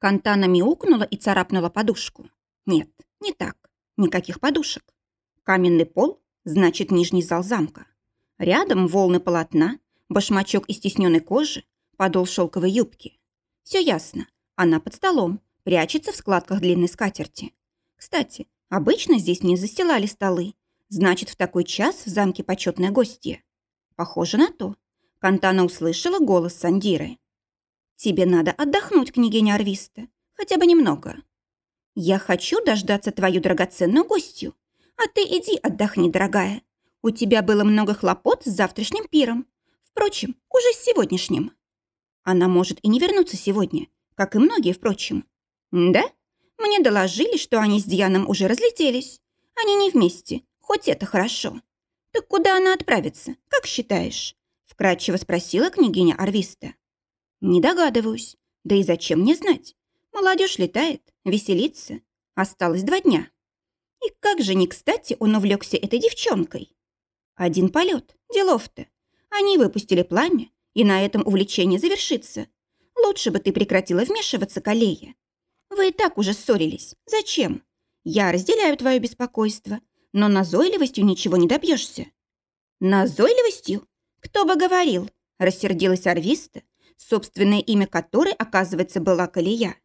Кантана мяукнула и царапнула подушку. Нет, не так. Никаких подушек. Каменный пол, значит, нижний зал замка. Рядом волны полотна, башмачок из стесненной кожи, подол шелковой юбки. Все ясно. Она под столом, прячется в складках длинной скатерти. Кстати, обычно здесь не застилали столы. Значит, в такой час в замке почетное гостье. Похоже на то. Кантана услышала голос Сандиры. «Тебе надо отдохнуть, княгиня Арвиста. Хотя бы немного. Я хочу дождаться твою драгоценную гостью. А ты иди отдохни, дорогая. У тебя было много хлопот с завтрашним пиром. Впрочем, уже с сегодняшним. Она может и не вернуться сегодня, как и многие, впрочем. Да? Мне доложили, что они с Дианом уже разлетелись. Они не вместе, хоть это хорошо. Так куда она отправится, как считаешь? Вкратчиво спросила княгиня Арвиста. Не догадываюсь. Да и зачем мне знать? Молодежь летает, веселится. Осталось два дня. И как же не кстати он увлекся этой девчонкой? Один полет, делов-то. Они выпустили пламя, и на этом увлечение завершится. Лучше бы ты прекратила вмешиваться, Калея. Вы и так уже ссорились. Зачем? Я разделяю твое беспокойство, но назойливостью ничего не добьешься. Назойливостью? Кто бы говорил? Рассердилась Арвиста, собственное имя которой, оказывается, была Калия.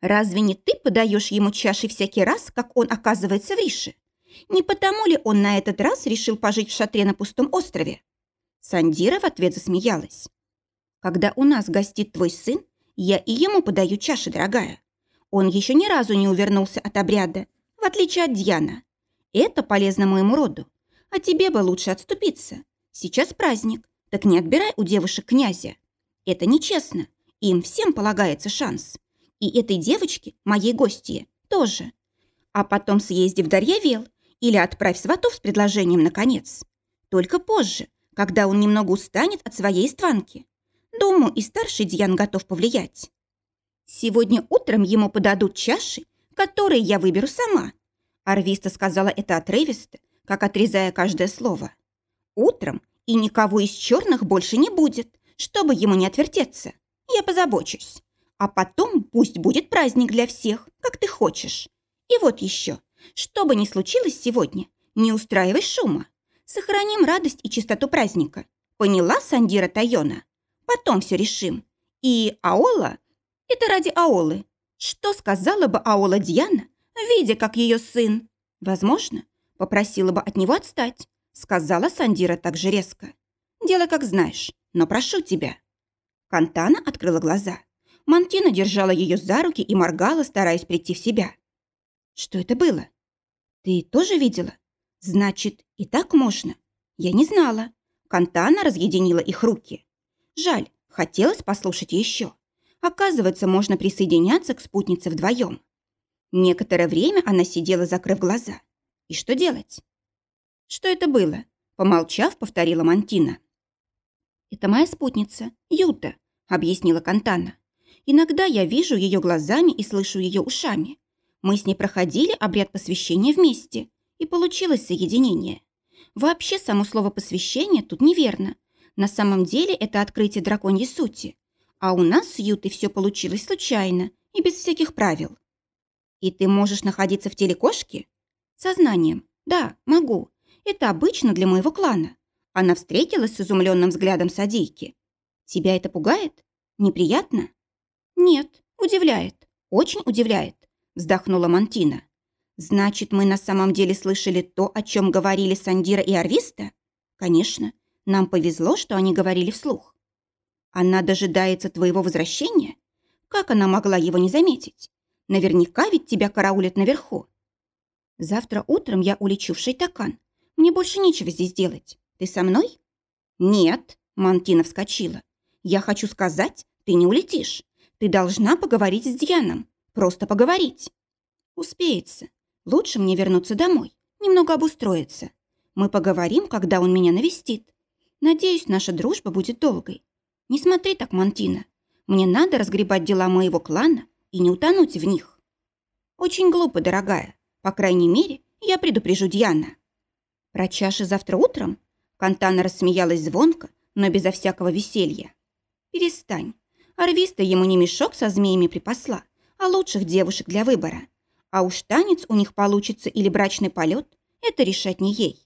Разве не ты подаешь ему чаши всякий раз, как он оказывается в Рише? Не потому ли он на этот раз решил пожить в шатре на пустом острове? Сандира в ответ засмеялась. Когда у нас гостит твой сын, я и ему подаю чаши, дорогая. Он еще ни разу не увернулся от обряда, в отличие от Дьяна. Это полезно моему роду. А тебе бы лучше отступиться. Сейчас праздник, так не отбирай у девушек князя. Это нечестно. Им всем полагается шанс. И этой девочке, моей гостье, тоже. А потом съезди в Дарьявел или отправь сватов с предложением, наконец. Только позже, когда он немного устанет от своей истванки. Думаю, и старший Дьян готов повлиять. Сегодня утром ему подадут чаши, которые я выберу сама. Арвиста сказала это отрывисто, как отрезая каждое слово. Утром и никого из черных больше не будет, чтобы ему не отвертеться. Я позабочусь. А потом пусть будет праздник для всех, как ты хочешь. И вот еще. Что бы ни случилось сегодня, не устраивай шума. Сохраним радость и чистоту праздника. Поняла, Сандира Тайона? Потом все решим. И Аола? Это ради Аолы. Что сказала бы Аола Диана, видя, как ее сын? Возможно, попросила бы от него отстать. Сказала Сандира так же резко. Делай, как знаешь, но прошу тебя. Кантана открыла глаза. Мантина держала ее за руки и моргала, стараясь прийти в себя. Что это было? Ты тоже видела? Значит, и так можно. Я не знала. Кантана разъединила их руки. Жаль, хотелось послушать еще. Оказывается, можно присоединяться к спутнице вдвоем. Некоторое время она сидела, закрыв глаза. И что делать? Что это было? Помолчав, повторила Мантина. «Это моя спутница, Юта», — объяснила Кантана. «Иногда я вижу ее глазами и слышу ее ушами. Мы с ней проходили обряд посвящения вместе, и получилось соединение. Вообще, само слово «посвящение» тут неверно. На самом деле это открытие драконьей сути. А у нас с Ютой все получилось случайно и без всяких правил. И ты можешь находиться в теле кошки? Сознанием. Да, могу. Это обычно для моего клана. Она встретилась с изумленным взглядом садейки. Тебя это пугает? Неприятно? Нет, удивляет. Очень удивляет вздохнула Мантина. Значит, мы на самом деле слышали то, о чем говорили Сандира и Арвиста? Конечно, нам повезло, что они говорили вслух. Она дожидается твоего возвращения? Как она могла его не заметить? Наверняка ведь тебя караулят наверху. Завтра утром я улечу в Шайтакан. Мне больше нечего здесь делать. Ты со мной? Нет, Мантина вскочила. Я хочу сказать, ты не улетишь. Ты должна поговорить с Дианом. Просто поговорить. Успеется. Лучше мне вернуться домой, немного обустроиться. Мы поговорим, когда он меня навестит. Надеюсь, наша дружба будет долгой. Не смотри так, Мантина. Мне надо разгребать дела моего клана и не утонуть в них. Очень глупо, дорогая. По крайней мере, я предупрежу Диана. Про чаши завтра утром? Кантана рассмеялась звонко, но безо всякого веселья. Перестань. Арвиста ему не мешок со змеями припасла, а лучших девушек для выбора. А уж танец у них получится или брачный полет, это решать не ей.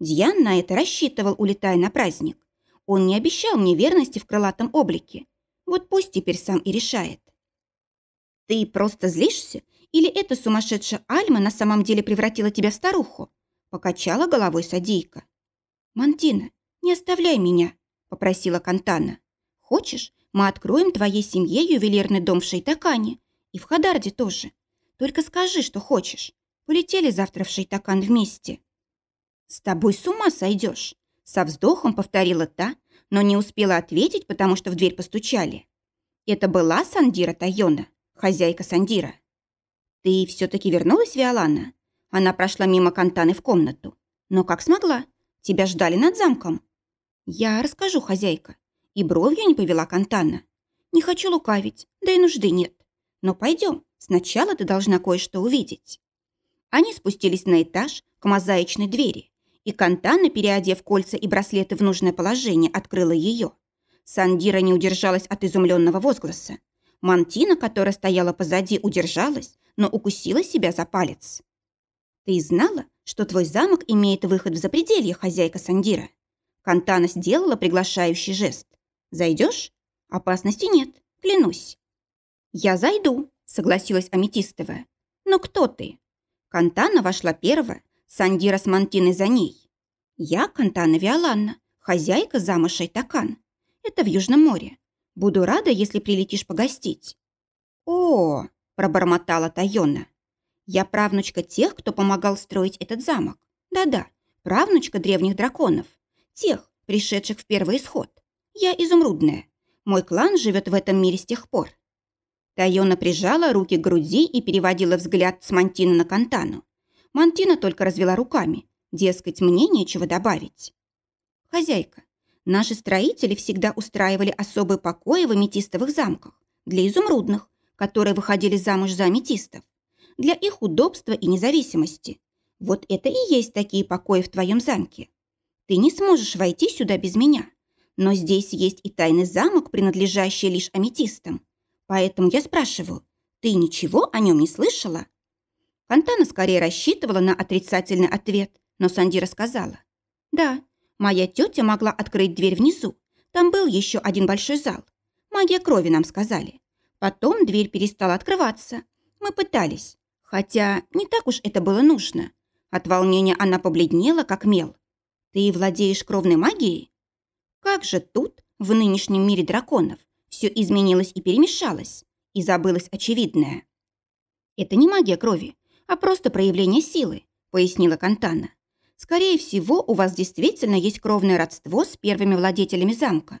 Дьян на это рассчитывал, улетая на праздник. Он не обещал мне верности в крылатом облике. Вот пусть теперь сам и решает. «Ты просто злишься? Или эта сумасшедшая Альма на самом деле превратила тебя в старуху?» Покачала головой садейка. «Мантина, не оставляй меня», — попросила Кантана. «Хочешь, мы откроем твоей семье ювелирный дом в Шейтакане и в Хадарде тоже. Только скажи, что хочешь. Полетели завтра в Шейтакан вместе». «С тобой с ума сойдешь», — со вздохом повторила та, но не успела ответить, потому что в дверь постучали. Это была Сандира Тайона, хозяйка Сандира. «Ты все-таки вернулась, Виоланна?» Она прошла мимо Кантаны в комнату. «Но как смогла? Тебя ждали над замком». «Я расскажу, хозяйка». И бровью не повела Кантана. «Не хочу лукавить, да и нужды нет. Но пойдем, сначала ты должна кое-что увидеть». Они спустились на этаж к мозаичной двери, и Кантана, переодев кольца и браслеты в нужное положение, открыла ее. Сандира не удержалась от изумленного возгласа. Мантина, которая стояла позади, удержалась, но укусила себя за палец. «Ты знала, что твой замок имеет выход в запределье, хозяйка Сандира?» Кантана сделала приглашающий жест. «Зайдешь? Опасности нет, клянусь». «Я зайду», — согласилась Аметистовая. «Но кто ты?» Кантана вошла первая, Сандира с Мантиной за ней. «Я Кантана Виоланна, хозяйка зама Шайтакан. Это в Южном море. Буду рада, если прилетишь погостить». «О!», пробормотала Тайона. «Я правнучка тех, кто помогал строить этот замок. Да-да, правнучка древних драконов. Тех, пришедших в первый исход. Я изумрудная. Мой клан живет в этом мире с тех пор». Тайона прижала руки к груди и переводила взгляд с Мантины на Кантану. Мантина только развела руками. Дескать, мне нечего добавить. «Хозяйка, наши строители всегда устраивали особые покои в аметистовых замках для изумрудных, которые выходили замуж за аметистов, для их удобства и независимости. Вот это и есть такие покои в твоем замке. Ты не сможешь войти сюда без меня. Но здесь есть и тайный замок, принадлежащий лишь аметистам. Поэтому я спрашиваю, ты ничего о нем не слышала?» Фонтана скорее рассчитывала на отрицательный ответ, но Санди рассказала. «Да, моя тетя могла открыть дверь внизу. Там был еще один большой зал. Магия крови, нам сказали. Потом дверь перестала открываться. Мы пытались. Хотя не так уж это было нужно. От волнения она побледнела, как мел. Ты владеешь кровной магией? Как же тут, в нынешнем мире драконов, все изменилось и перемешалось, и забылось очевидное? Это не магия крови, а просто проявление силы, пояснила Кантана. Скорее всего, у вас действительно есть кровное родство с первыми владетелями замка.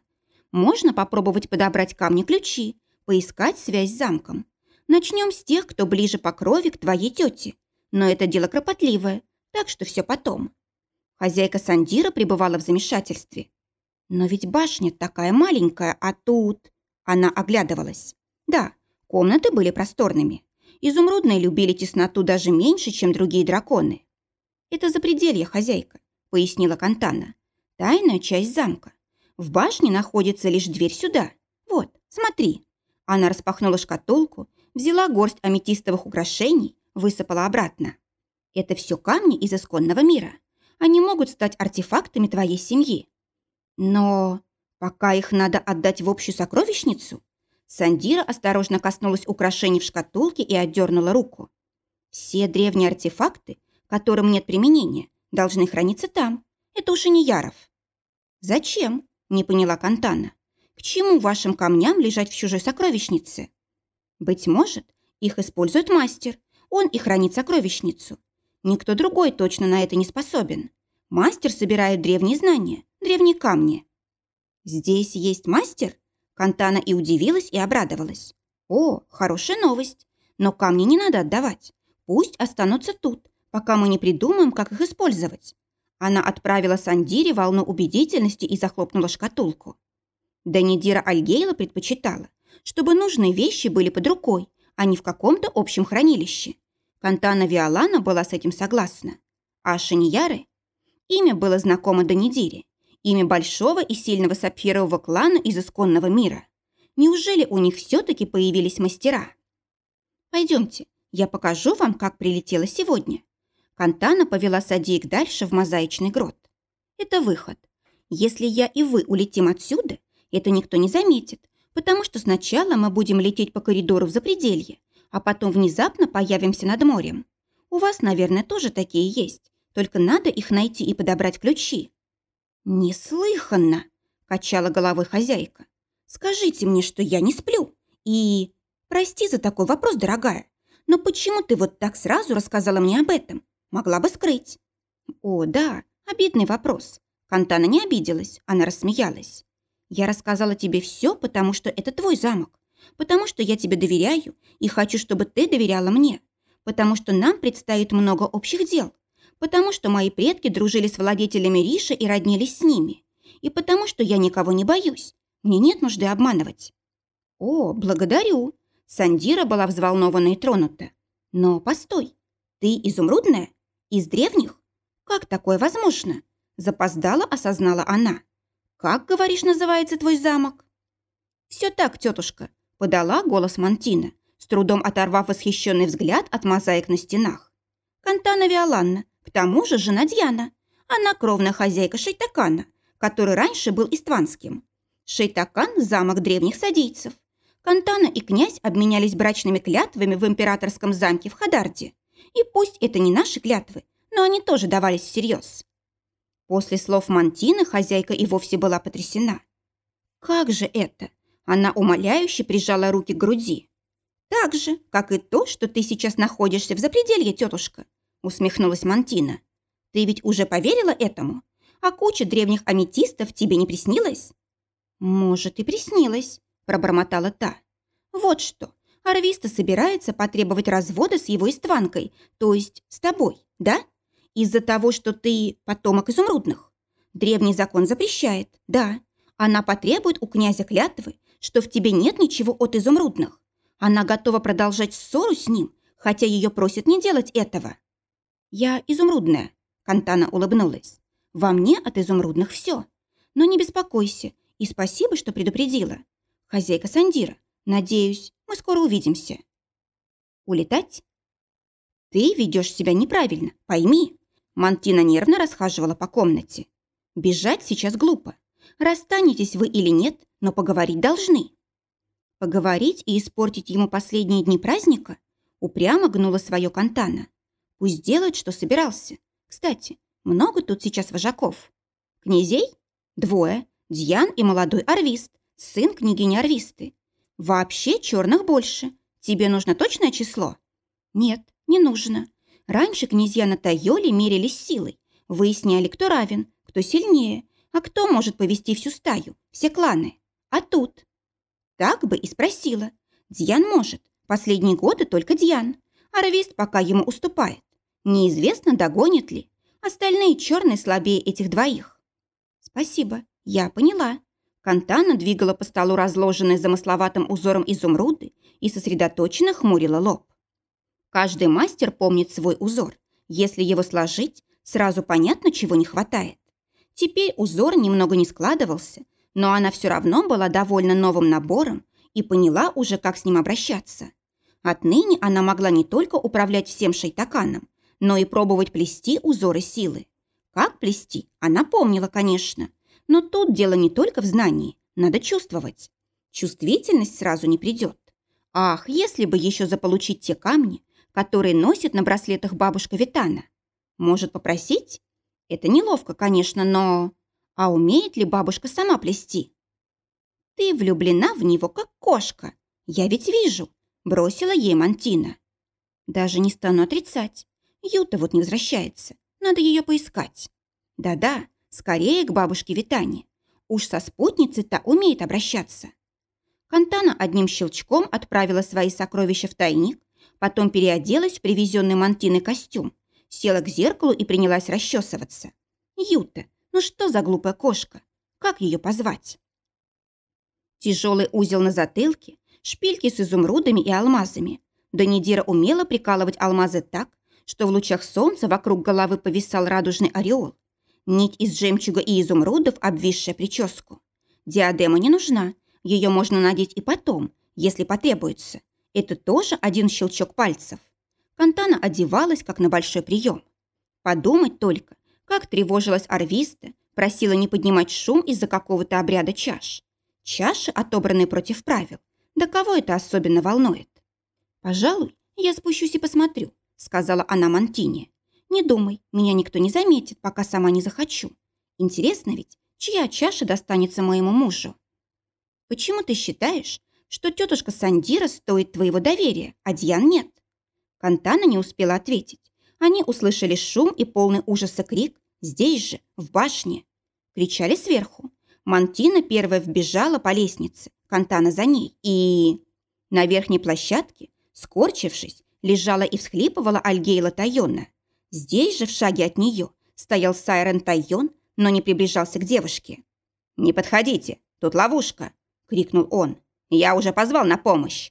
Можно попробовать подобрать камни-ключи, поискать связь с замком. Начнем с тех, кто ближе по крови к твоей тете. Но это дело кропотливое, так что все потом. Хозяйка Сандира пребывала в замешательстве. Но ведь башня такая маленькая, а тут... Она оглядывалась. Да, комнаты были просторными. Изумрудные любили тесноту даже меньше, чем другие драконы. «Это запределье, хозяйка», — пояснила Кантана. «Тайная часть замка. В башне находится лишь дверь сюда. Вот, смотри». Она распахнула шкатулку, взяла горсть аметистовых украшений, высыпала обратно. Это все камни из исконного мира. Они могут стать артефактами твоей семьи. Но пока их надо отдать в общую сокровищницу, Сандира осторожно коснулась украшений в шкатулке и отдернула руку. Все древние артефакты, которым нет применения, должны храниться там. Это уж и не Яров. Зачем? Не поняла Кантана. К чему вашим камням лежать в чужой сокровищнице? Быть может, их использует мастер. Он и хранит сокровищницу. Никто другой точно на это не способен. Мастер собирает древние знания, древние камни. Здесь есть мастер? Кантана и удивилась, и обрадовалась. О, хорошая новость. Но камни не надо отдавать. Пусть останутся тут, пока мы не придумаем, как их использовать. Она отправила Сандире волну убедительности и захлопнула шкатулку. Данидира Альгейла предпочитала, чтобы нужные вещи были под рукой, а не в каком-то общем хранилище. Кантана Виолана была с этим согласна. А Шаньяры? Имя было знакомо Данидире. Имя большого и сильного сапфирового клана из исконного мира. Неужели у них все-таки появились мастера? Пойдемте, я покажу вам, как прилетела сегодня. Кантана повела садеек дальше в мозаичный грот. Это выход. Если я и вы улетим отсюда, это никто не заметит, потому что сначала мы будем лететь по коридору в запределье, а потом внезапно появимся над морем. У вас, наверное, тоже такие есть, только надо их найти и подобрать ключи». «Неслыханно!» – качала головой хозяйка. «Скажите мне, что я не сплю. И... Прости за такой вопрос, дорогая, но почему ты вот так сразу рассказала мне об этом? Могла бы скрыть». «О, да, обидный вопрос». Кантана не обиделась, она рассмеялась. «Я рассказала тебе все, потому что это твой замок, потому что я тебе доверяю и хочу, чтобы ты доверяла мне, потому что нам предстоит много общих дел, потому что мои предки дружили с владетелями Риша и роднились с ними, и потому что я никого не боюсь. Мне нет нужды обманывать». «О, благодарю!» Сандира была взволнована и тронута. «Но постой, ты изумрудная? Из древних? Как такое возможно?» Запоздала осознала она. «Как, говоришь, называется твой замок?» «Все так, тетушка», — подала голос Мантина, с трудом оторвав восхищенный взгляд от мозаик на стенах. «Кантана Виоланна, к тому же жена Дьяна. Она кровная хозяйка Шейтакана, который раньше был истванским. Шейтакан – замок древних садийцев. Кантана и князь обменялись брачными клятвами в императорском замке в Хадарде. И пусть это не наши клятвы, но они тоже давались всерьез. После слов Мантины хозяйка и вовсе была потрясена. «Как же это?» Она умоляюще прижала руки к груди. «Так же, как и то, что ты сейчас находишься в запределье, тетушка усмехнулась Мантина. «Ты ведь уже поверила этому? А куча древних аметистов тебе не приснилась?» «Может, и приснилась», – пробормотала та. «Вот что, Арвиста собирается потребовать развода с его истванкой, то есть с тобой, да? Из-за того, что ты потомок изумрудных. Древний закон запрещает, да. Она потребует у князя клятвы, что в тебе нет ничего от изумрудных. Она готова продолжать ссору с ним, хотя ее просят не делать этого. «Я изумрудная», — Кантана улыбнулась. «Во мне от изумрудных все. Но не беспокойся и спасибо, что предупредила. Хозяйка Сандира, надеюсь, мы скоро увидимся». «Улетать?» «Ты ведешь себя неправильно, пойми». Мантина нервно расхаживала по комнате. «Бежать сейчас глупо. Расстанетесь вы или нет, но поговорить должны». Поговорить и испортить ему последние дни праздника? Упрямо гнула свое Кантана. Пусть делает, что собирался. Кстати, много тут сейчас вожаков. Князей? Двое. Дьян и молодой Арвист, сын княгини Арвисты. Вообще черных больше. Тебе нужно точное число? Нет, не нужно. Раньше князья на Тайоле мерились силой. Выясняли, кто равен, кто сильнее, а кто может повести всю стаю, все кланы. А тут? Так бы и спросила. Дьян может. Последние годы только Дьян. Арвист пока ему уступает. Неизвестно, догонит ли. Остальные черные слабее этих двоих. Спасибо, я поняла. Кантана двигала по столу разложенные замысловатым узором изумруды и сосредоточенно хмурила лоб. Каждый мастер помнит свой узор. Если его сложить, сразу понятно, чего не хватает. Теперь узор немного не складывался, но она все равно была довольна новым набором и поняла уже, как с ним обращаться. Отныне она могла не только управлять всем шейтаканом, но и пробовать плести узоры силы. Как плести, она помнила, конечно. Но тут дело не только в знании, надо чувствовать. Чувствительность сразу не придет. Ах, если бы еще заполучить те камни, которые носит на браслетах бабушка Витана. Может попросить? Это неловко, конечно, но... А умеет ли бабушка сама плести? Ты влюблена в него, как кошка. Я ведь вижу, бросила ей Мантина. Даже не стану отрицать. Юта вот не возвращается. Надо ее поискать. Да-да, скорее к бабушке Витане. Уж со спутницей-то умеет обращаться. Кантана одним щелчком отправила свои сокровища в тайник, потом переоделась в привезенный Мантиной костюм, села к зеркалу и принялась расчесываться. Юта, ну что за глупая кошка? Как ее позвать? Тяжелый узел на затылке, шпильки с изумрудами и алмазами. Данидира умела прикалывать алмазы так, что в лучах солнца вокруг головы повисал радужный ореол. Нить из жемчуга и изумрудов, обвисшая прическу. Диадема не нужна, ее можно надеть и потом, если потребуется. Это тоже один щелчок пальцев. Кантана одевалась, как на большой прием. Подумать только, как тревожилась Арвиста, просила не поднимать шум из-за какого-то обряда чаш. Чаши, отобранные против правил. Да кого это особенно волнует? «Пожалуй, я спущусь и посмотрю», — сказала она Мантине. «Не думай, меня никто не заметит, пока сама не захочу. Интересно ведь, чья чаша достанется моему мужу?» «Почему ты считаешь, что тетушка Сандира стоит твоего доверия, а Дьян нет?» Кантана не успела ответить. Они услышали шум и полный ужаса крик здесь же, в башне. Кричали сверху. Мантина первая вбежала по лестнице, Кантана за ней, и... На верхней площадке, скорчившись, лежала и всхлипывала Альгейла Тайона. Здесь же, в шаге от нее, стоял Сайрен Тайон, но не приближался к девушке. «Не подходите, тут ловушка!» — крикнул он. «Я уже позвал на помощь!»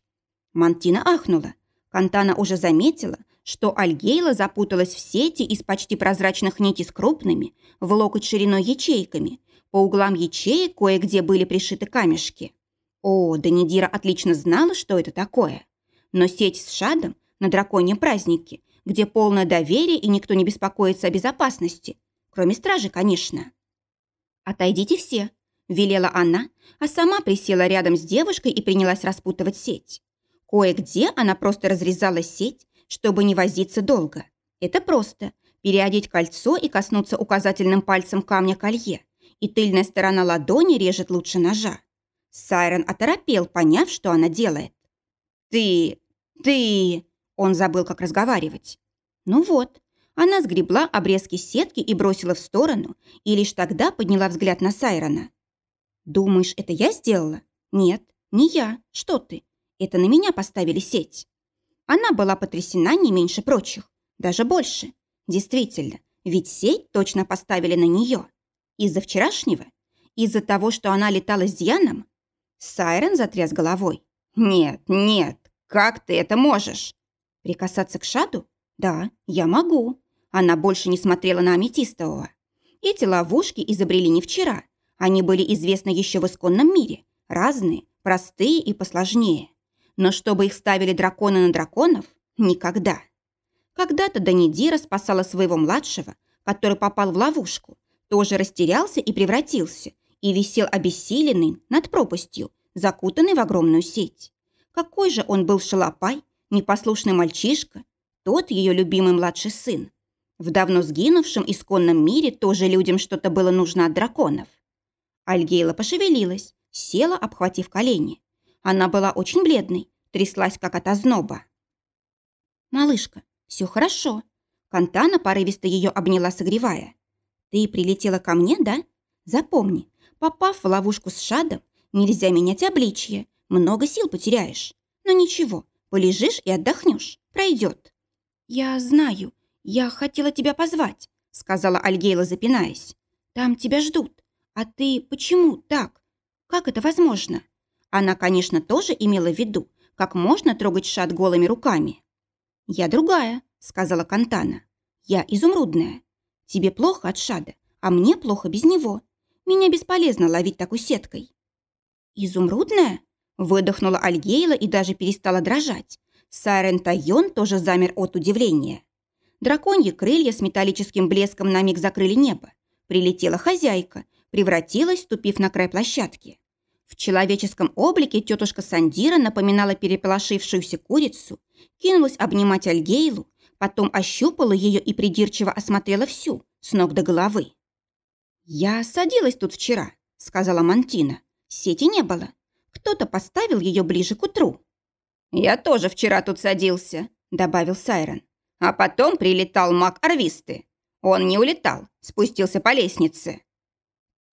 Мантина ахнула. Кантана уже заметила, что Альгейла запуталась в сети из почти прозрачных нитей с крупными, в локоть шириной ячейками. По углам ячеек кое-где были пришиты камешки. О, Данидира отлично знала, что это такое. Но сеть с шадом на драконьем празднике, где полное доверие и никто не беспокоится о безопасности, кроме стражи, конечно. «Отойдите все», – велела она, а сама присела рядом с девушкой и принялась распутывать сеть. Кое-где она просто разрезала сеть, чтобы не возиться долго. Это просто – переодеть кольцо и коснуться указательным пальцем камня колье, и тыльная сторона ладони режет лучше ножа. Сайрон оторопел, поняв, что она делает. «Ты... ты...» Он забыл, как разговаривать. Ну вот, она сгребла обрезки сетки и бросила в сторону, и лишь тогда подняла взгляд на Сайрона. «Думаешь, это я сделала?» «Нет, не я. Что ты? Это на меня поставили сеть». Она была потрясена не меньше прочих, даже больше. Действительно, ведь сеть точно поставили на нее. Из-за вчерашнего? Из-за того, что она летала с Дианом? Сайрен затряс головой. «Нет, нет, как ты это можешь?» «Прикасаться к Шаду? Да, я могу». Она больше не смотрела на Аметистового. Эти ловушки изобрели не вчера. Они были известны еще в исконном мире. Разные, простые и посложнее. Но чтобы их ставили драконы на драконов – никогда. Когда-то Данидира спасала своего младшего, который попал в ловушку, тоже растерялся и превратился, и висел обессиленный над пропастью, закутанный в огромную сеть. Какой же он был шалопай, непослушный мальчишка, тот ее любимый младший сын. В давно сгинувшем исконном мире тоже людям что-то было нужно от драконов. Альгейла пошевелилась, села, обхватив колени. Она была очень бледной, тряслась, как от озноба. «Малышка, все хорошо». Кантана порывисто ее обняла, согревая. «Ты прилетела ко мне, да? Запомни, попав в ловушку с шадом, нельзя менять обличье, много сил потеряешь. Но ничего, полежишь и отдохнешь, пройдет». «Я знаю, я хотела тебя позвать», сказала Альгейла, запинаясь. «Там тебя ждут. А ты почему так? Как это возможно?» Она, конечно, тоже имела в виду, как можно трогать шат голыми руками. «Я другая», — сказала Кантана. «Я изумрудная. Тебе плохо от шада, а мне плохо без него. Меня бесполезно ловить такой сеткой». «Изумрудная?» — выдохнула Альгейла и даже перестала дрожать. Сайрен Тайон тоже замер от удивления. Драконьи крылья с металлическим блеском на миг закрыли небо. Прилетела хозяйка, превратилась, ступив на край площадки. В человеческом облике тетушка Сандира напоминала переполошившуюся курицу, кинулась обнимать Альгейлу, потом ощупала ее и придирчиво осмотрела всю, с ног до головы. «Я садилась тут вчера», — сказала Мантина. «Сети не было. Кто-то поставил ее ближе к утру». «Я тоже вчера тут садился», — добавил Сайрон. «А потом прилетал маг Арвисты. Он не улетал, спустился по лестнице».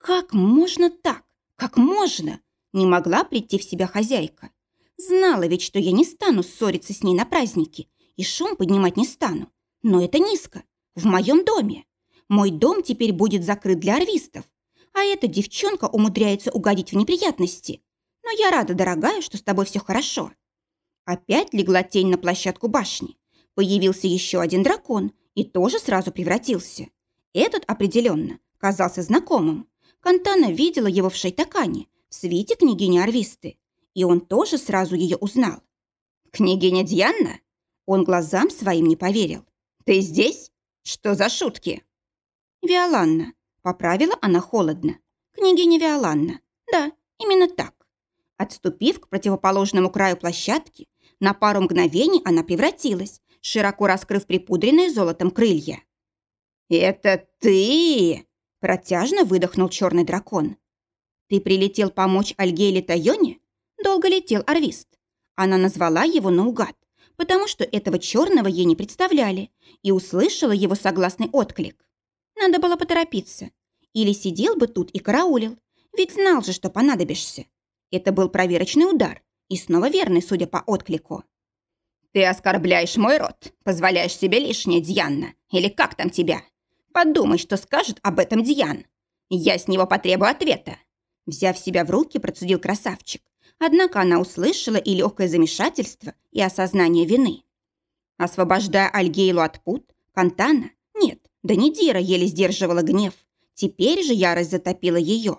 «Как можно так? Как можно? Не могла прийти в себя хозяйка. Знала ведь, что я не стану ссориться с ней на празднике и шум поднимать не стану. Но это низко. В моем доме. Мой дом теперь будет закрыт для арвистов. А эта девчонка умудряется угодить в неприятности. Но я рада, дорогая, что с тобой все хорошо. Опять легла тень на площадку башни. Появился еще один дракон и тоже сразу превратился. Этот определенно казался знакомым. Кантана видела его в Шайтакане, в свите княгини Арвисты, и он тоже сразу ее узнал. «Княгиня Диана?» Он глазам своим не поверил. «Ты здесь? Что за шутки?» «Виоланна», — поправила она холодно. «Княгиня Виоланна. Да, именно так». Отступив к противоположному краю площадки, на пару мгновений она превратилась, широко раскрыв припудренные золотом крылья. «Это ты!» – протяжно выдохнул черный дракон. «Ты прилетел помочь Альгейле Тайоне?» Долго летел Арвист. Она назвала его наугад, потому что этого черного ей не представляли, и услышала его согласный отклик. Надо было поторопиться. Или сидел бы тут и караулил, ведь знал же, что понадобишься. Это был проверочный удар, и снова верный, судя по отклику. «Ты оскорбляешь мой род, позволяешь себе лишнее, Дьянна, или как там тебя? Подумай, что скажет об этом Дьян. Я с него потребую ответа». Взяв себя в руки, процедил красавчик. Однако она услышала и легкое замешательство, и осознание вины. Освобождая Альгейлу от пут, Кантана, нет, да не Дира еле сдерживала гнев. Теперь же ярость затопила ее.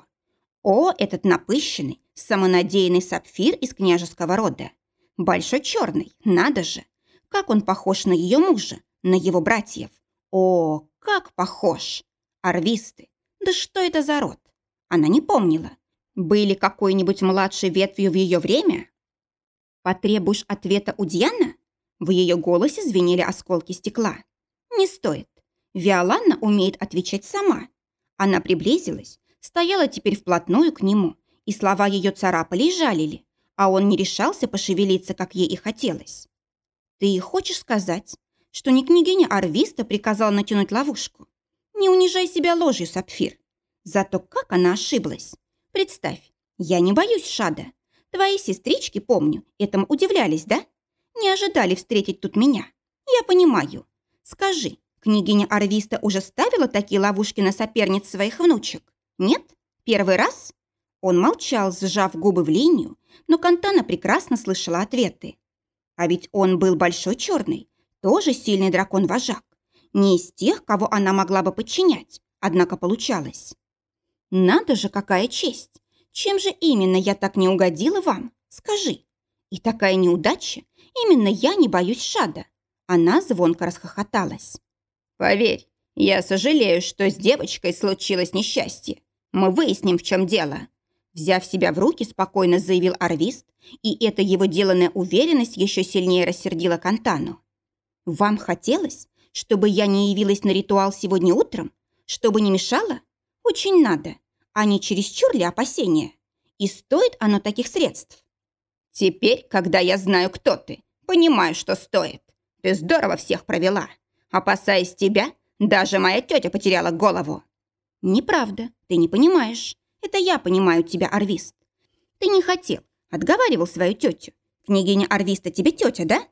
О, этот напыщенный, самонадеянный сапфир из княжеского рода. Большой черный, надо же. Как он похож на ее мужа, на его братьев. О, как похож. Арвисты. Да что это за род? Она не помнила. Были какой-нибудь младшей ветвью в ее время? Потребуешь ответа у Диана? В ее голосе звенели осколки стекла. Не стоит. Виоланна умеет отвечать сама. Она приблизилась, стояла теперь вплотную к нему, и слова ее царапали и жалили, а он не решался пошевелиться, как ей и хотелось. «Ты хочешь сказать, что не княгиня Арвиста приказала натянуть ловушку? Не унижай себя ложью, Сапфир. Зато как она ошиблась. Представь, я не боюсь Шада. Твои сестрички, помню, этому удивлялись, да? Не ожидали встретить тут меня. Я понимаю. Скажи, княгиня Арвиста уже ставила такие ловушки на соперниц своих внучек? Нет? Первый раз? Он молчал, сжав губы в линию, но Кантана прекрасно слышала ответы. А ведь он был большой черный, тоже сильный дракон-вожак. Не из тех, кого она могла бы подчинять, однако получалось. Надо же, какая честь! Чем же именно я так не угодила вам? Скажи. И такая неудача, именно я не боюсь Шада. Она звонко расхохоталась. Поверь, я сожалею, что с девочкой случилось несчастье. Мы выясним, в чем дело. Взяв себя в руки, спокойно заявил Арвист, и эта его деланная уверенность еще сильнее рассердила Кантану. «Вам хотелось, чтобы я не явилась на ритуал сегодня утром? Чтобы не мешала? Очень надо. А не чересчур ли опасения? И стоит оно таких средств?» «Теперь, когда я знаю, кто ты, понимаю, что стоит. Ты здорово всех провела. Опасаясь тебя, даже моя тетя потеряла голову». «Неправда, ты не понимаешь. Это я понимаю тебя, Арвист. Ты не хотел, отговаривал свою тетю. Княгиня Арвиста тебе тетя, да?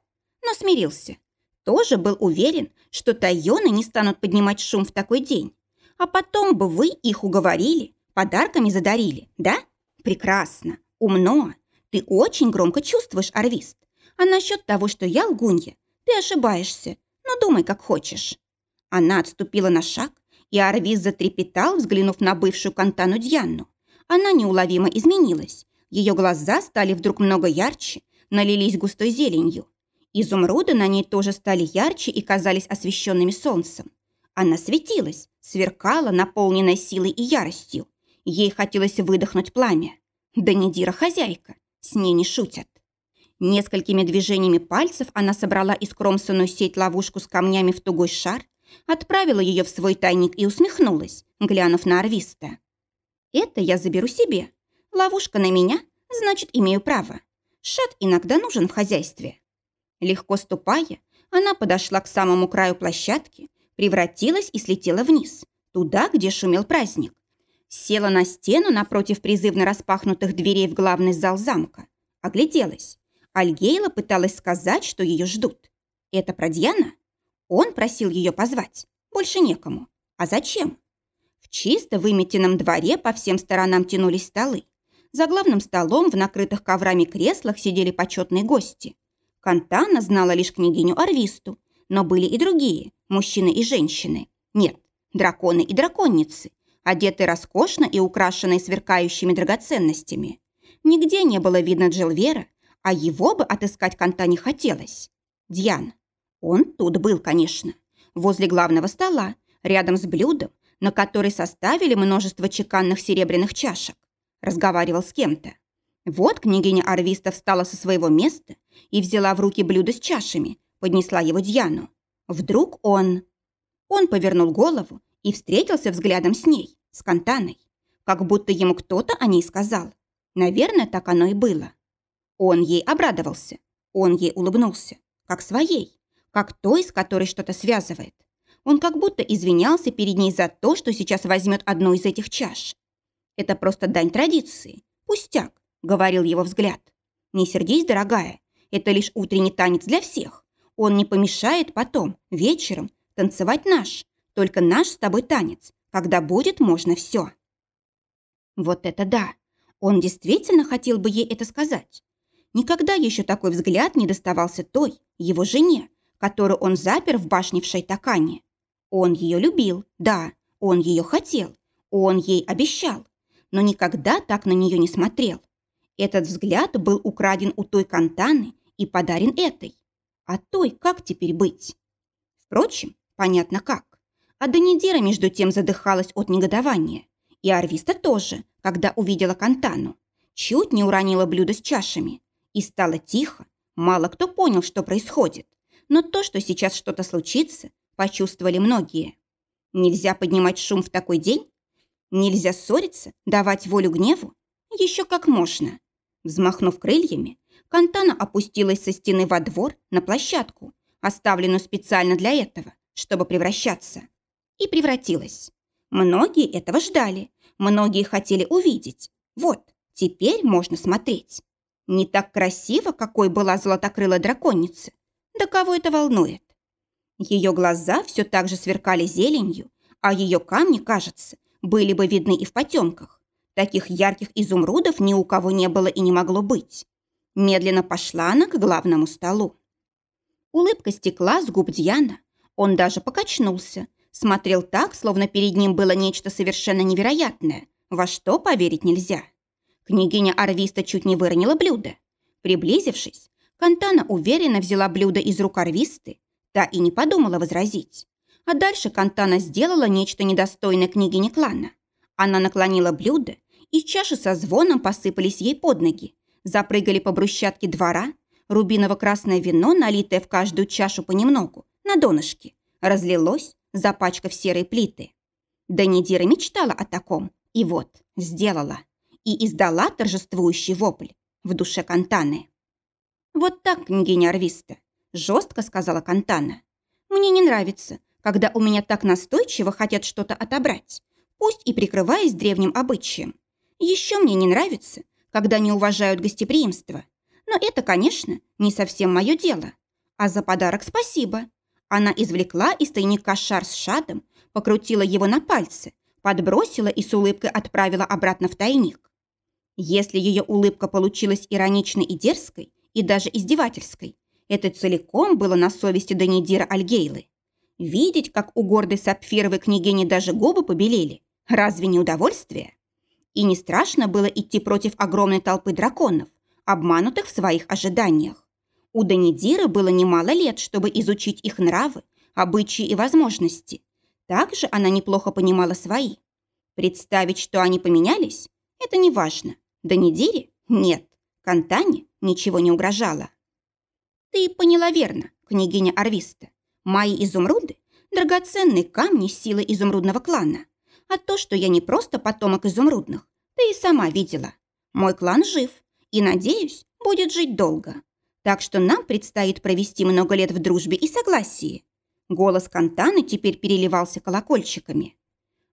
Но смирился. Тоже был уверен, что тайоны не станут поднимать шум в такой день. А потом бы вы их уговорили, подарками задарили, да? Прекрасно, умно. Ты очень громко чувствуешь, Арвист. А насчет того, что я лгунья, ты ошибаешься, но думай, как хочешь. Она отступила на шаг, и Арвиз затрепетал, взглянув на бывшую Кантану Дьянну. Она неуловимо изменилась. Ее глаза стали вдруг много ярче, налились густой зеленью. Изумруды на ней тоже стали ярче и казались освещенными солнцем. Она светилась, сверкала, наполненная силой и яростью. Ей хотелось выдохнуть пламя. Да не Дира хозяйка, с ней не шутят. Несколькими движениями пальцев она собрала искромсанную сеть ловушку с камнями в тугой шар Отправила ее в свой тайник и усмехнулась, глянув на Арвиста. «Это я заберу себе. Ловушка на меня, значит, имею право. Шат иногда нужен в хозяйстве». Легко ступая, она подошла к самому краю площадки, превратилась и слетела вниз, туда, где шумел праздник. Села на стену напротив призывно распахнутых дверей в главный зал замка. Огляделась. Альгейла пыталась сказать, что ее ждут. Это про Дьяна? Он просил ее позвать. Больше некому. А зачем? В чисто выметенном дворе по всем сторонам тянулись столы. За главным столом в накрытых коврами креслах сидели почетные гости. Кантана знала лишь княгиню Арвисту, но были и другие, мужчины и женщины. Нет, драконы и драконницы, одетые роскошно и украшенные сверкающими драгоценностями. Нигде не было видно Джилвера, А его бы отыскать конта не хотелось. Дьян. Он тут был, конечно. Возле главного стола, рядом с блюдом, на который составили множество чеканных серебряных чашек. Разговаривал с кем-то. Вот княгиня Арвиста встала со своего места и взяла в руки блюдо с чашами, поднесла его Дьяну. Вдруг он... Он повернул голову и встретился взглядом с ней, с Кантаной. Как будто ему кто-то о ней сказал. Наверное, так оно и было. Он ей обрадовался. Он ей улыбнулся. Как своей. Как той, с которой что-то связывает. Он как будто извинялся перед ней за то, что сейчас возьмет одну из этих чаш. Это просто дань традиции. Пустяк, говорил его взгляд. Не сердись, дорогая. Это лишь утренний танец для всех. Он не помешает потом, вечером, танцевать наш. Только наш с тобой танец, когда будет можно все. Вот это да! Он действительно хотел бы ей это сказать. Никогда еще такой взгляд не доставался той, его жене, которую он запер в башне в Шайтакане. Он ее любил, да, он ее хотел, он ей обещал, но никогда так на нее не смотрел. Этот взгляд был украден у той Кантаны и подарен этой. А той как теперь быть? Впрочем, понятно как. А Данидира между тем задыхалась от негодования. И Арвиста тоже, когда увидела Кантану. Чуть не уронила блюдо с чашами. И стало тихо. Мало кто понял, что происходит. Но то, что сейчас что-то случится, почувствовали многие. Нельзя поднимать шум в такой день? Нельзя ссориться, давать волю гневу? Еще как можно. Взмахнув крыльями, Кантана опустилась со стены во двор на площадку, оставленную специально для этого, чтобы превращаться. И превратилась. Многие этого ждали, многие хотели увидеть. Вот, теперь можно смотреть. Не так красиво, какой была золотокрылая драконица. Да кого это волнует? Ее глаза все так же сверкали зеленью, а ее камни, кажется, были бы видны и в потемках. Таких ярких изумрудов ни у кого не было и не могло быть. Медленно пошла она к главному столу. Улыбка стекла с губ Дьяна. Он даже покачнулся, смотрел так, словно перед ним было нечто совершенно невероятное, во что поверить нельзя. Княгиня Арвиста чуть не выронила блюдо. Приблизившись, Кантана уверенно взяла блюдо из рук Арвисты Та и не подумала возразить. А дальше Кантана сделала нечто недостойное княгини клана. Она наклонила блюдо, и чаши со звоном посыпались ей под ноги. Запрыгали по брусчатке двора, рубиново-красное вино, налитое в каждую чашу понемногу, на донышке, разлилось, запачкав серые плиты. Данидира мечтала о таком, и вот, сделала. И издала торжествующий вопль в душе Кантаны. Вот так, княгиня Арвиста, жестко сказала Кантана. «Мне не нравится, когда у меня так настойчиво хотят что-то отобрать, пусть и прикрываясь древним обычаем. Еще мне не нравится, когда не уважают гостеприимство. Но это, конечно, не совсем мое дело. А за подарок спасибо». Она извлекла из тайника шар с шадом, покрутила его на пальце, подбросила и с улыбкой отправила обратно в тайник. Если ее улыбка получилась ироничной и дерзкой, и даже издевательской, это целиком было на совести Данидира Альгейлы. Видеть, как у гордой сапфировой княгини даже губы побелели, разве не удовольствие? И не страшно было идти против огромной толпы драконов, обманутых в своих ожиданиях. У Данидира было немало лет, чтобы изучить их нравы, обычаи и возможности. Также она неплохо понимала свои. Представить, что они поменялись, это не важно. Данидире – нет. Кантане ничего не угрожало. Ты поняла верно, княгиня Арвиста. Мои изумруды – драгоценные камни силы изумрудного клана. А то, что я не просто потомок изумрудных, ты и сама видела. Мой клан жив и, надеюсь, будет жить долго. Так что нам предстоит провести много лет в дружбе и согласии. Голос Кантаны теперь переливался колокольчиками.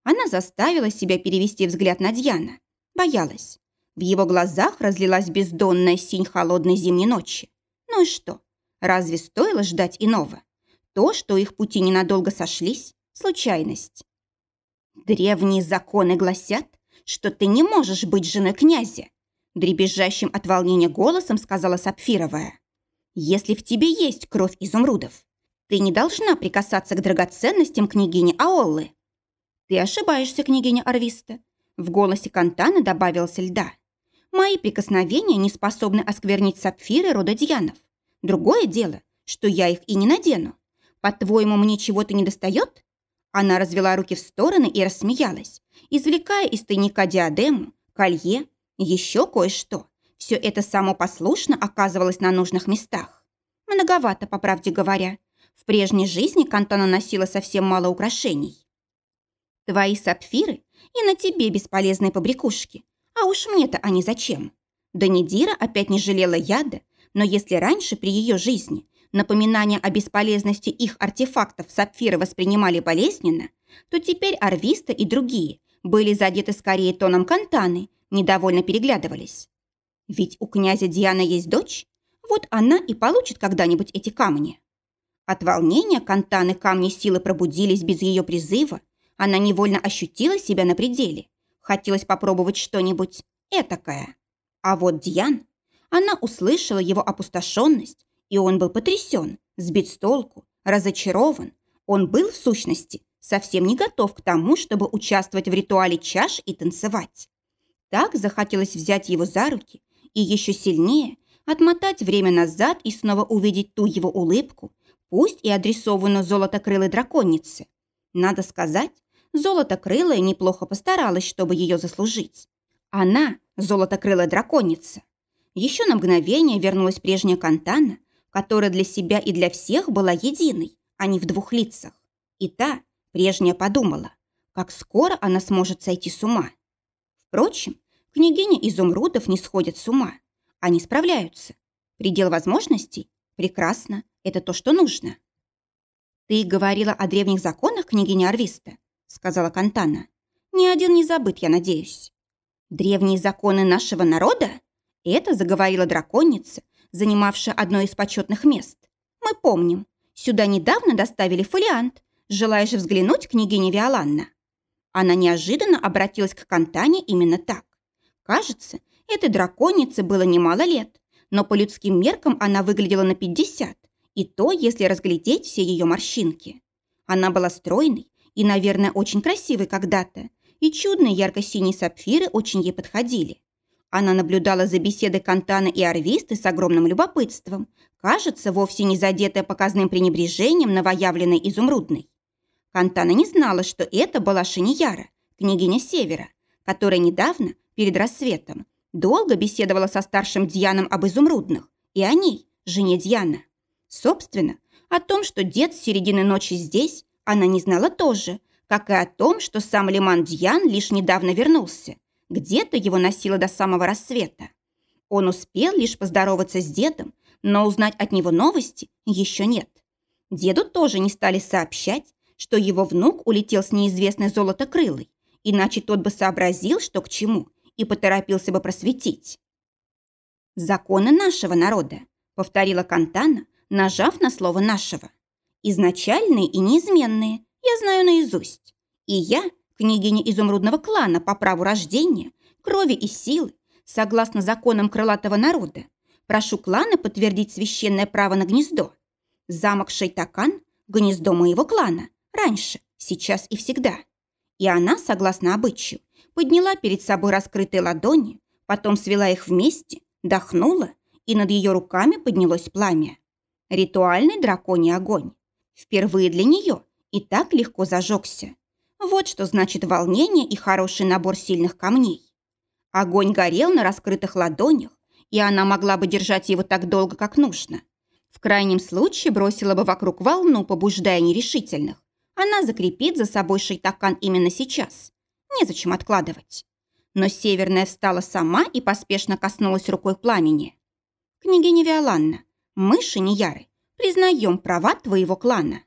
Она заставила себя перевести взгляд на Дьяна. Боялась. В его глазах разлилась бездонная синь холодной зимней ночи. Ну и что? Разве стоило ждать иного? То, что их пути ненадолго сошлись – случайность. Древние законы гласят, что ты не можешь быть женой князя, дребезжащим от волнения голосом сказала Сапфировая. Если в тебе есть кровь изумрудов, ты не должна прикасаться к драгоценностям княгини Аоллы. Ты ошибаешься, княгиня Арвиста. В голосе Кантана добавился льда. Мои прикосновения не способны осквернить сапфиры рода Дьянов. Другое дело, что я их и не надену. По-твоему, мне чего-то не достает? Она развела руки в стороны и рассмеялась, извлекая из тайника диадему, колье, еще кое-что. Все это само послушно оказывалось на нужных местах. Многовато, по правде говоря. В прежней жизни Кантана носила совсем мало украшений. Твои сапфиры и на тебе бесполезные побрякушки. А уж мне-то они зачем? Данидира опять не жалела яда, но если раньше при ее жизни напоминания о бесполезности их артефактов сапфиры воспринимали болезненно, то теперь Арвиста и другие были задеты скорее тоном Кантаны, недовольно переглядывались. Ведь у князя Дианы есть дочь, вот она и получит когда-нибудь эти камни. От волнения Кантаны камни силы пробудились без ее призыва, она невольно ощутила себя на пределе. Хотелось попробовать что-нибудь этакое. А вот Диан, она услышала его опустошенность, и он был потрясен, сбит с толку, разочарован. Он был, в сущности, совсем не готов к тому, чтобы участвовать в ритуале чаш и танцевать. Так захотелось взять его за руки и еще сильнее отмотать время назад и снова увидеть ту его улыбку, пусть и адресованную золотокрылой драконице. Надо сказать, золотокрылая неплохо постаралась, чтобы ее заслужить. Она – золотокрылая драконица. Еще на мгновение вернулась прежняя Кантана, которая для себя и для всех была единой, а не в двух лицах. И та, прежняя, подумала, как скоро она сможет сойти с ума. Впрочем, княгиня изумрудов не сходит с ума. Они справляются. Предел возможностей? Прекрасно. Это то, что нужно. «Ты говорила о древних законах, княгиня Арвиста?» сказала Кантана. «Ни один не забыт, я надеюсь». «Древние законы нашего народа?» Это заговорила драконица, занимавшая одно из почетных мест. «Мы помним. Сюда недавно доставили фолиант. Желаешь взглянуть, княгиня Виоланна?» Она неожиданно обратилась к Кантане именно так. Кажется, этой драконице было немало лет, но по людским меркам она выглядела на 50, и то, если разглядеть все ее морщинки. Она была стройной и, наверное, очень красивой когда-то, и чудные ярко-синие сапфиры очень ей подходили. Она наблюдала за беседой Кантана и Арвисты с огромным любопытством, кажется, вовсе не задетая показным пренебрежением новоявленной изумрудной. Кантана не знала, что это была Шинияра, княгиня Севера, которая недавно, перед рассветом, долго беседовала со старшим Дьяном об изумрудных и о ней, жене Дьяна. Собственно, о том, что дед с середины ночи здесь, она не знала тоже, как и о том, что сам Лиман Дьян лишь недавно вернулся. Где-то его носило до самого рассвета. Он успел лишь поздороваться с дедом, но узнать от него новости еще нет. Деду тоже не стали сообщать, что его внук улетел с неизвестной золотокрылой, иначе тот бы сообразил, что к чему, и поторопился бы просветить. «Законы нашего народа», — повторила Кантана, нажав на слово «нашего». «Изначальные и неизменные, я знаю наизусть. И я, княгиня изумрудного клана по праву рождения, крови и силы, согласно законам крылатого народа, прошу клана подтвердить священное право на гнездо. Замок Шейтакан – гнездо моего клана, Раньше, сейчас и всегда. И она, согласно обычаю, подняла перед собой раскрытые ладони, потом свела их вместе, дохнула, и над ее руками поднялось пламя. Ритуальный драконий огонь. Впервые для нее и так легко зажегся. Вот что значит волнение и хороший набор сильных камней. Огонь горел на раскрытых ладонях, и она могла бы держать его так долго, как нужно. В крайнем случае бросила бы вокруг волну, побуждая нерешительных, она закрепит за собой шейтакан именно сейчас. Незачем откладывать. Но Северная встала сама и поспешно коснулась рукой пламени. «Княгиня Виоланна, мы, Шиньяры, признаем права твоего клана».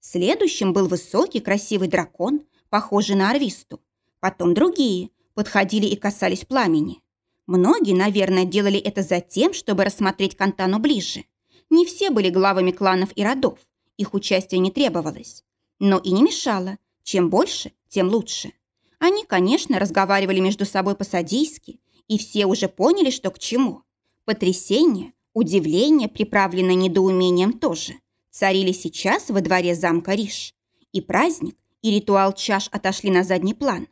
Следующим был высокий красивый дракон, похожий на Арвисту. Потом другие подходили и касались пламени. Многие, наверное, делали это за тем, чтобы рассмотреть Кантану ближе. Не все были главами кланов и родов, их участие не требовалось но и не мешало. Чем больше, тем лучше. Они, конечно, разговаривали между собой по-садийски, и все уже поняли, что к чему. Потрясение, удивление, приправленное недоумением тоже, царили сейчас во дворе замка Риш. И праздник, и ритуал чаш отошли на задний план.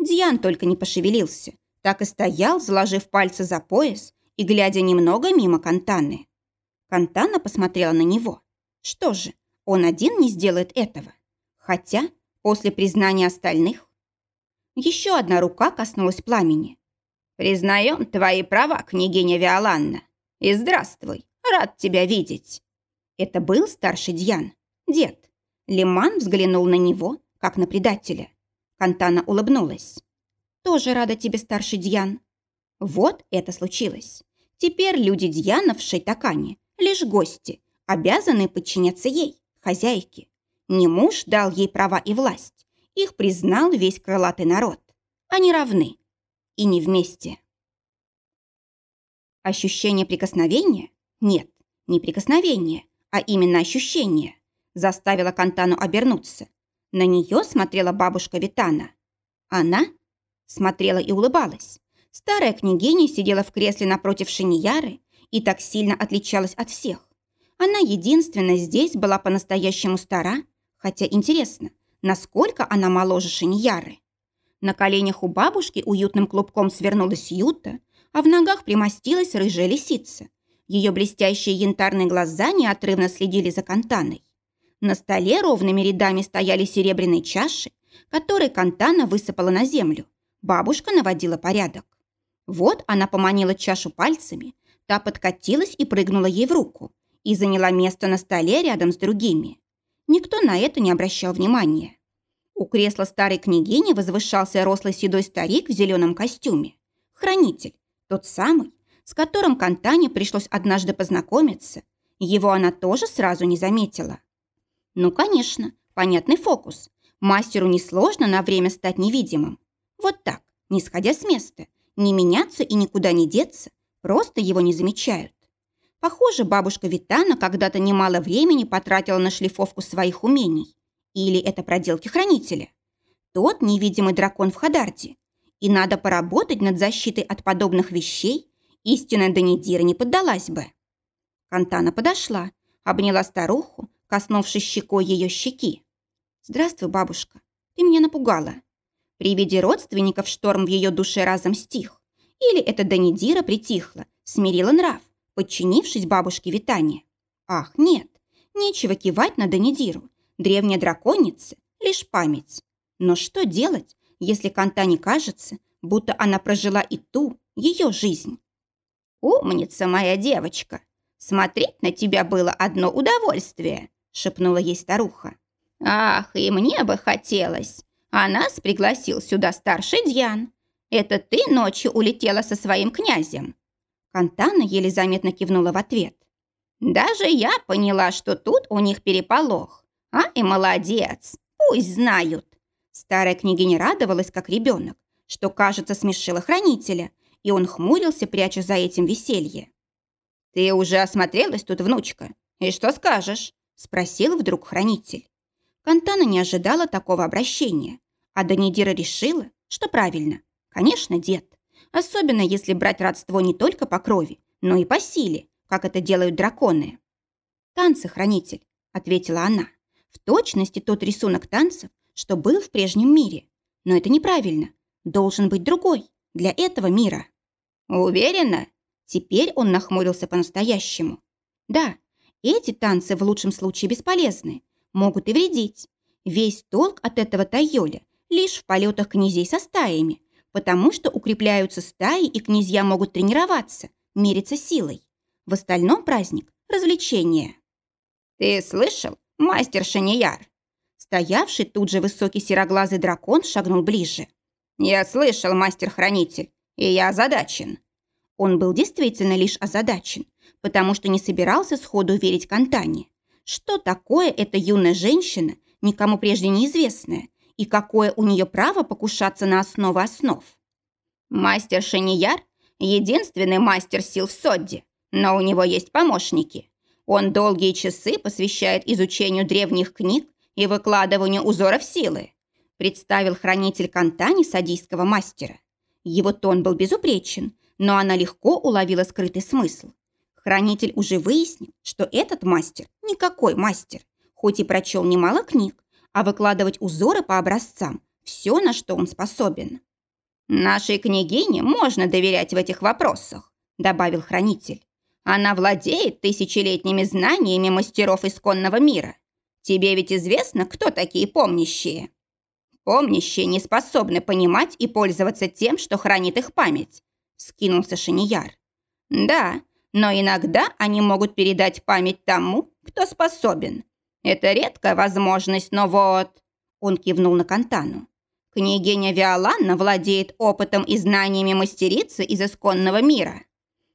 Диан только не пошевелился, так и стоял, заложив пальцы за пояс и глядя немного мимо Кантаны. Кантана посмотрела на него. Что же, он один не сделает этого. Хотя, после признания остальных... Еще одна рука коснулась пламени. «Признаем твои права, княгиня Виоланна. И здравствуй, рад тебя видеть». Это был старший Дьян, дед. Лиман взглянул на него, как на предателя. Кантана улыбнулась. «Тоже рада тебе, старший Дьян». Вот это случилось. Теперь люди Дьяна в Шейтакане лишь гости, обязанные подчиняться ей, хозяйке. Не муж дал ей права и власть. Их признал весь крылатый народ. Они равны. И не вместе. Ощущение прикосновения? Нет, не прикосновение, а именно ощущение. Заставило Кантану обернуться. На нее смотрела бабушка Витана. Она смотрела и улыбалась. Старая княгиня сидела в кресле напротив Шиньяры и так сильно отличалась от всех. Она единственная здесь была по-настоящему стара, хотя интересно, насколько она моложе Шиньяры. На коленях у бабушки уютным клубком свернулась Юта, а в ногах примостилась рыжая лисица. Ее блестящие янтарные глаза неотрывно следили за Кантаной. На столе ровными рядами стояли серебряные чаши, которые Кантана высыпала на землю. Бабушка наводила порядок. Вот она поманила чашу пальцами, та подкатилась и прыгнула ей в руку и заняла место на столе рядом с другими. Никто на это не обращал внимания. У кресла старой княгини возвышался рослый седой старик в зеленом костюме. Хранитель, тот самый, с которым Кантане пришлось однажды познакомиться. Его она тоже сразу не заметила. Ну, конечно, понятный фокус. Мастеру несложно на время стать невидимым. Вот так, не сходя с места, не меняться и никуда не деться, просто его не замечают. Похоже, бабушка Витана когда-то немало времени потратила на шлифовку своих умений. Или это проделки хранителя. Тот невидимый дракон в Хадарте. И надо поработать над защитой от подобных вещей. Истинная Данидира не поддалась бы. Кантана подошла, обняла старуху, коснувшись щекой ее щеки. «Здравствуй, бабушка. Ты меня напугала». При виде родственников шторм в ее душе разом стих. Или это Данидира притихла, смирила нрав подчинившись бабушке Витане. Ах, нет, нечего кивать на Данидиру. Древняя драконица – лишь память. Но что делать, если Кантане кажется, будто она прожила и ту, ее жизнь? «Умница моя девочка! Смотреть на тебя было одно удовольствие!» – шепнула ей старуха. «Ах, и мне бы хотелось! А нас пригласил сюда старший Дьян. Это ты ночью улетела со своим князем?» Кантана еле заметно кивнула в ответ. «Даже я поняла, что тут у них переполох. А и молодец, пусть знают». Старая княгиня радовалась, как ребенок, что, кажется, смешила хранителя, и он хмурился, пряча за этим веселье. «Ты уже осмотрелась тут, внучка? И что скажешь?» – спросил вдруг хранитель. Кантана не ожидала такого обращения, а Данидира решила, что правильно. Конечно, дед. Особенно если брать родство не только по крови, но и по силе, как это делают драконы. «Танцы, хранитель», — ответила она. «В точности тот рисунок танцев, что был в прежнем мире. Но это неправильно. Должен быть другой, для этого мира». «Уверена?» Теперь он нахмурился по-настоящему. «Да, эти танцы в лучшем случае бесполезны, могут и вредить. Весь толк от этого тайоля лишь в полетах князей со стаями, потому что укрепляются стаи, и князья могут тренироваться, мериться силой. В остальном праздник – развлечение. «Ты слышал, мастер Шанияр?» Стоявший тут же высокий сероглазый дракон шагнул ближе. «Я слышал, мастер-хранитель, и я озадачен». Он был действительно лишь озадачен, потому что не собирался сходу верить Кантане. Что такое эта юная женщина, никому прежде неизвестная, и какое у нее право покушаться на основы основ. Мастер Шанияр – единственный мастер сил в Содде, но у него есть помощники. Он долгие часы посвящает изучению древних книг и выкладыванию узоров силы. Представил хранитель Кантани садийского мастера. Его тон был безупречен, но она легко уловила скрытый смысл. Хранитель уже выяснил, что этот мастер никакой мастер, хоть и прочел немало книг, а выкладывать узоры по образцам – все, на что он способен. «Нашей княгине можно доверять в этих вопросах», – добавил хранитель. «Она владеет тысячелетними знаниями мастеров исконного мира. Тебе ведь известно, кто такие помнящие?» «Помнящие не способны понимать и пользоваться тем, что хранит их память», – скинулся Шинияр. «Да, но иногда они могут передать память тому, кто способен. Это редкая возможность, но вот...» Он кивнул на Кантану. Княгиня Виоланна владеет опытом и знаниями мастерицы из исконного мира.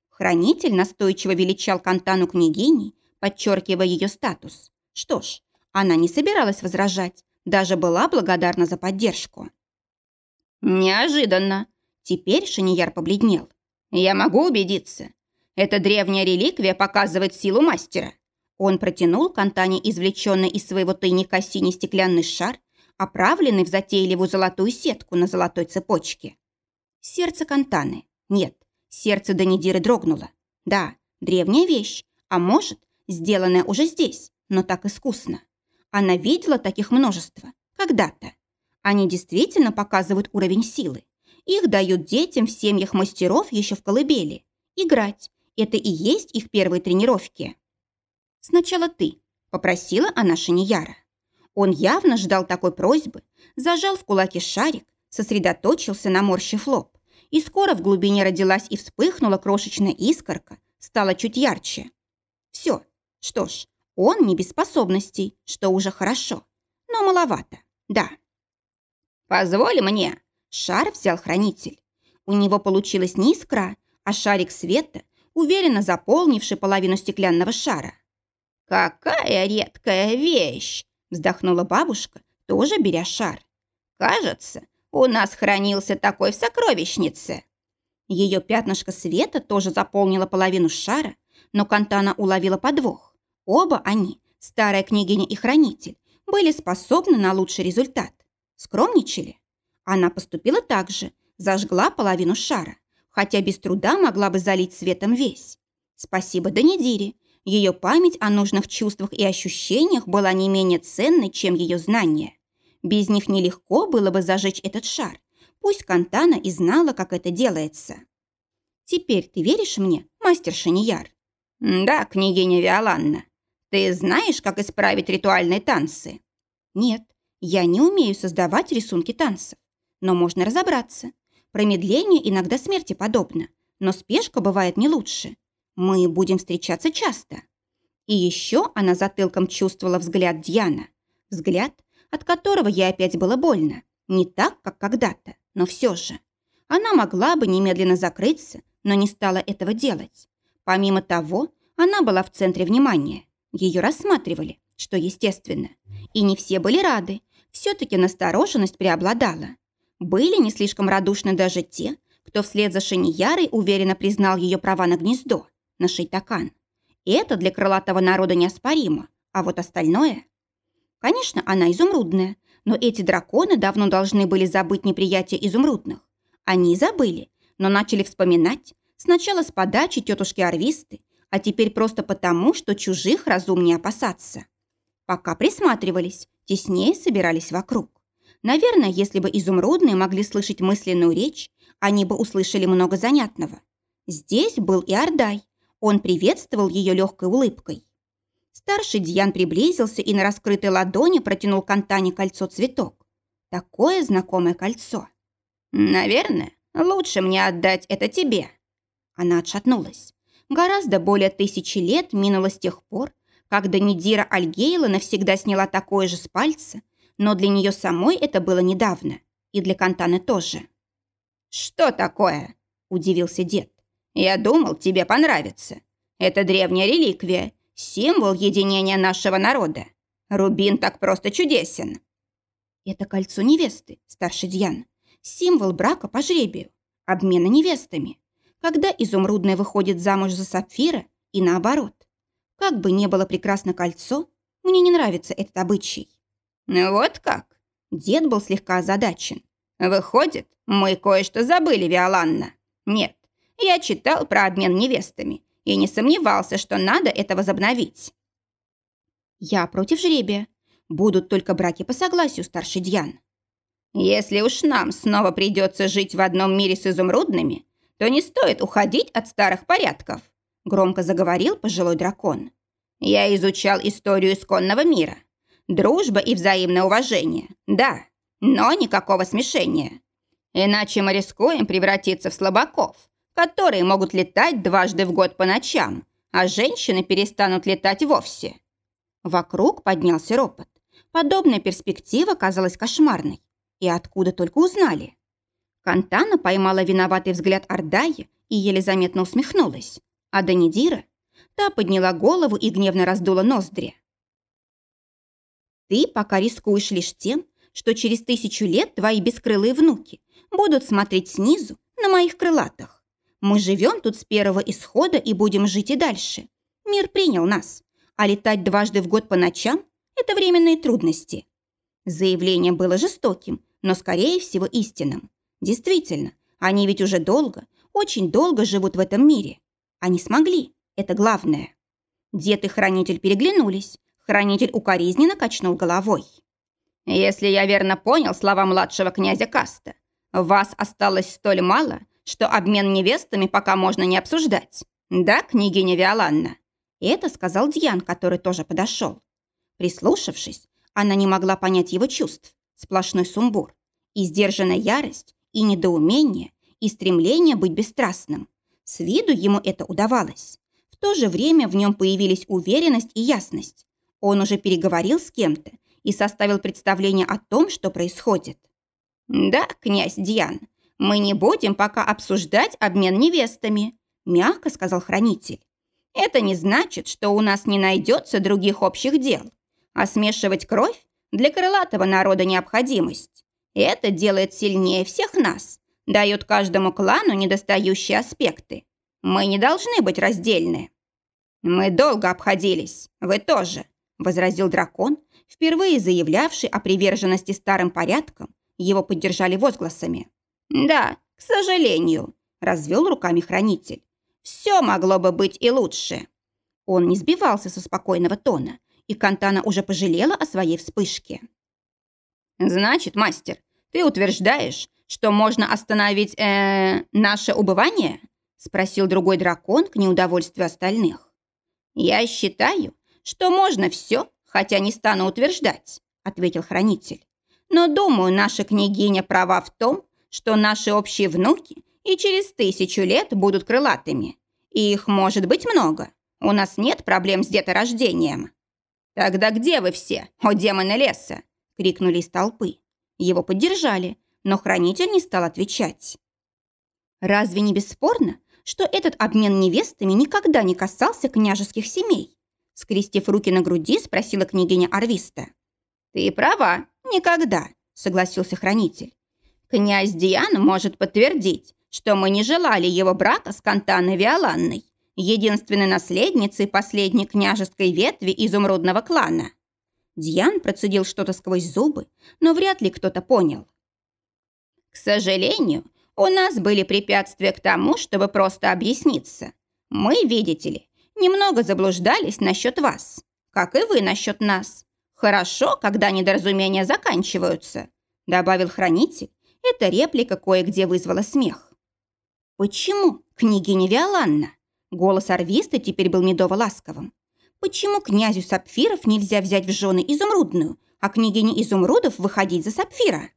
Хранитель настойчиво величал Кантану княгиней, подчеркивая ее статус. Что ж, она не собиралась возражать, даже была благодарна за поддержку. Неожиданно. Теперь Шанияр побледнел. Я могу убедиться. Эта древняя реликвия показывает силу мастера. Он протянул Кантане извлеченный из своего тайника синий стеклянный шар оправленный в затейливую золотую сетку на золотой цепочке. Сердце Кантаны. Нет, сердце Данидиры дрогнуло. Да, древняя вещь, а может, сделанная уже здесь, но так искусно. Она видела таких множество, когда-то. Они действительно показывают уровень силы. Их дают детям в семьях мастеров еще в колыбели. Играть – это и есть их первые тренировки. «Сначала ты», – попросила она Шинияра. Он явно ждал такой просьбы, зажал в кулаке шарик, сосредоточился на морщив лоб. И скоро в глубине родилась и вспыхнула крошечная искорка, стала чуть ярче. Все. Что ж, он не без способностей, что уже хорошо. Но маловато, да. «Позволь мне!» Шар взял хранитель. У него получилась не искра, а шарик света, уверенно заполнивший половину стеклянного шара. «Какая редкая вещь!» Вздохнула бабушка, тоже беря шар. «Кажется, у нас хранился такой в сокровищнице». Ее пятнышко света тоже заполнило половину шара, но Кантана уловила подвох. Оба они, старая княгиня и хранитель, были способны на лучший результат. Скромничали. Она поступила так же, зажгла половину шара, хотя без труда могла бы залить светом весь. Спасибо Данидире, ее память о нужных чувствах и ощущениях была не менее ценной, чем ее знания. Без них нелегко было бы зажечь этот шар. Пусть Кантана и знала, как это делается. «Теперь ты веришь мне, мастер Шинияр?» «Да, княгиня Виоланна. Ты знаешь, как исправить ритуальные танцы?» «Нет, я не умею создавать рисунки танцев. Но можно разобраться. Промедление иногда смерти подобно, но спешка бывает не лучше. Мы будем встречаться часто. И еще она затылком чувствовала взгляд Дьяна. Взгляд, от которого ей опять было больно. Не так, как когда-то, но все же. Она могла бы немедленно закрыться, но не стала этого делать. Помимо того, она была в центре внимания. Ее рассматривали, что естественно. И не все были рады. Все-таки настороженность преобладала. Были не слишком радушны даже те, кто вслед за Шаниярой уверенно признал ее права на гнездо на шейтакан. Это для крылатого народа неоспоримо, а вот остальное... Конечно, она изумрудная, но эти драконы давно должны были забыть неприятие изумрудных. Они забыли, но начали вспоминать сначала с подачи тетушки Арвисты, а теперь просто потому, что чужих разумнее опасаться. Пока присматривались, теснее собирались вокруг. Наверное, если бы изумрудные могли слышать мысленную речь, они бы услышали много занятного. Здесь был и Ордай, он приветствовал ее легкой улыбкой. Старший Дьян приблизился и на раскрытой ладони протянул Кантане кольцо-цветок. Такое знакомое кольцо. «Наверное, лучше мне отдать это тебе». Она отшатнулась. Гораздо более тысячи лет минуло с тех пор, когда Нидира Альгейла навсегда сняла такое же с пальца, но для нее самой это было недавно, и для Кантаны тоже. «Что такое?» – удивился дед. Я думал, тебе понравится. Это древняя реликвия, символ единения нашего народа. Рубин так просто чудесен. Это кольцо невесты, старший Дьян. Символ брака по жребию, обмена невестами. Когда изумрудная выходит замуж за сапфира и наоборот. Как бы ни было прекрасно кольцо, мне не нравится этот обычай. Вот как? Дед был слегка озадачен. Выходит, мы кое-что забыли, Виоланна. Нет, я читал про обмен невестами и не сомневался, что надо это возобновить. Я против жребия. Будут только браки по согласию, старший Дьян. Если уж нам снова придется жить в одном мире с изумрудными, то не стоит уходить от старых порядков», громко заговорил пожилой дракон. «Я изучал историю исконного мира. Дружба и взаимное уважение, да, но никакого смешения. Иначе мы рискуем превратиться в слабаков, которые могут летать дважды в год по ночам, а женщины перестанут летать вовсе». Вокруг поднялся ропот. Подобная перспектива казалась кошмарной. И откуда только узнали? Кантана поймала виноватый взгляд Ордая и еле заметно усмехнулась. А Данидира? Та подняла голову и гневно раздула ноздри. «Ты пока рискуешь лишь тем, что через тысячу лет твои бескрылые внуки будут смотреть снизу на моих крылатых. Мы живем тут с первого исхода и будем жить и дальше. Мир принял нас, а летать дважды в год по ночам – это временные трудности». Заявление было жестоким, но, скорее всего, истинным. Действительно, они ведь уже долго, очень долго живут в этом мире. Они смогли, это главное. Дед и хранитель переглянулись. Хранитель укоризненно качнул головой. «Если я верно понял слова младшего князя Каста, вас осталось столь мало, что обмен невестами пока можно не обсуждать. Да, княгиня Виоланна?» Это сказал Дьян, который тоже подошел. Прислушавшись, она не могла понять его чувств сплошной сумбур, и сдержанная ярость, и недоумение, и стремление быть бесстрастным. С виду ему это удавалось. В то же время в нем появились уверенность и ясность. Он уже переговорил с кем-то и составил представление о том, что происходит. «Да, князь Диан, мы не будем пока обсуждать обмен невестами», мягко сказал хранитель. «Это не значит, что у нас не найдется других общих дел. А смешивать кровь для крылатого народа необходимость. Это делает сильнее всех нас, дает каждому клану недостающие аспекты. Мы не должны быть раздельны. Мы долго обходились, вы тоже, возразил дракон, впервые заявлявший о приверженности старым порядкам. Его поддержали возгласами. Да, к сожалению, развел руками хранитель. Все могло бы быть и лучше. Он не сбивался со спокойного тона, и Кантана уже пожалела о своей вспышке. «Значит, мастер, ты утверждаешь, что можно остановить э, наше убывание?» спросил другой дракон к неудовольствию остальных. «Я считаю, что можно все, хотя не стану утверждать», ответил хранитель. «Но думаю, наша княгиня права в том, что наши общие внуки и через тысячу лет будут крылатыми. И их может быть много. У нас нет проблем с деторождением». «Тогда где вы все, о демоны леса?» – крикнули из толпы. Его поддержали, но хранитель не стал отвечать. Разве не бесспорно, что этот обмен невестами никогда не касался княжеских семей? Скрестив руки на груди, спросила княгиня Арвиста. «Ты права, никогда», – согласился хранитель. «Князь Диан может подтвердить, что мы не желали его брака с Кантаной Виоланной единственной наследницей последней княжеской ветви изумрудного клана. Дьян процедил что-то сквозь зубы, но вряд ли кто-то понял. «К сожалению, у нас были препятствия к тому, чтобы просто объясниться. Мы, видите ли, немного заблуждались насчет вас, как и вы насчет нас. Хорошо, когда недоразумения заканчиваются», добавил хранитель. Эта реплика кое-где вызвала смех. «Почему, княгиня Виоланна?» Голос Арвиста теперь был медово-ласковым. Почему князю Сапфиров нельзя взять в жены изумрудную, а княгине изумрудов выходить за Сапфира?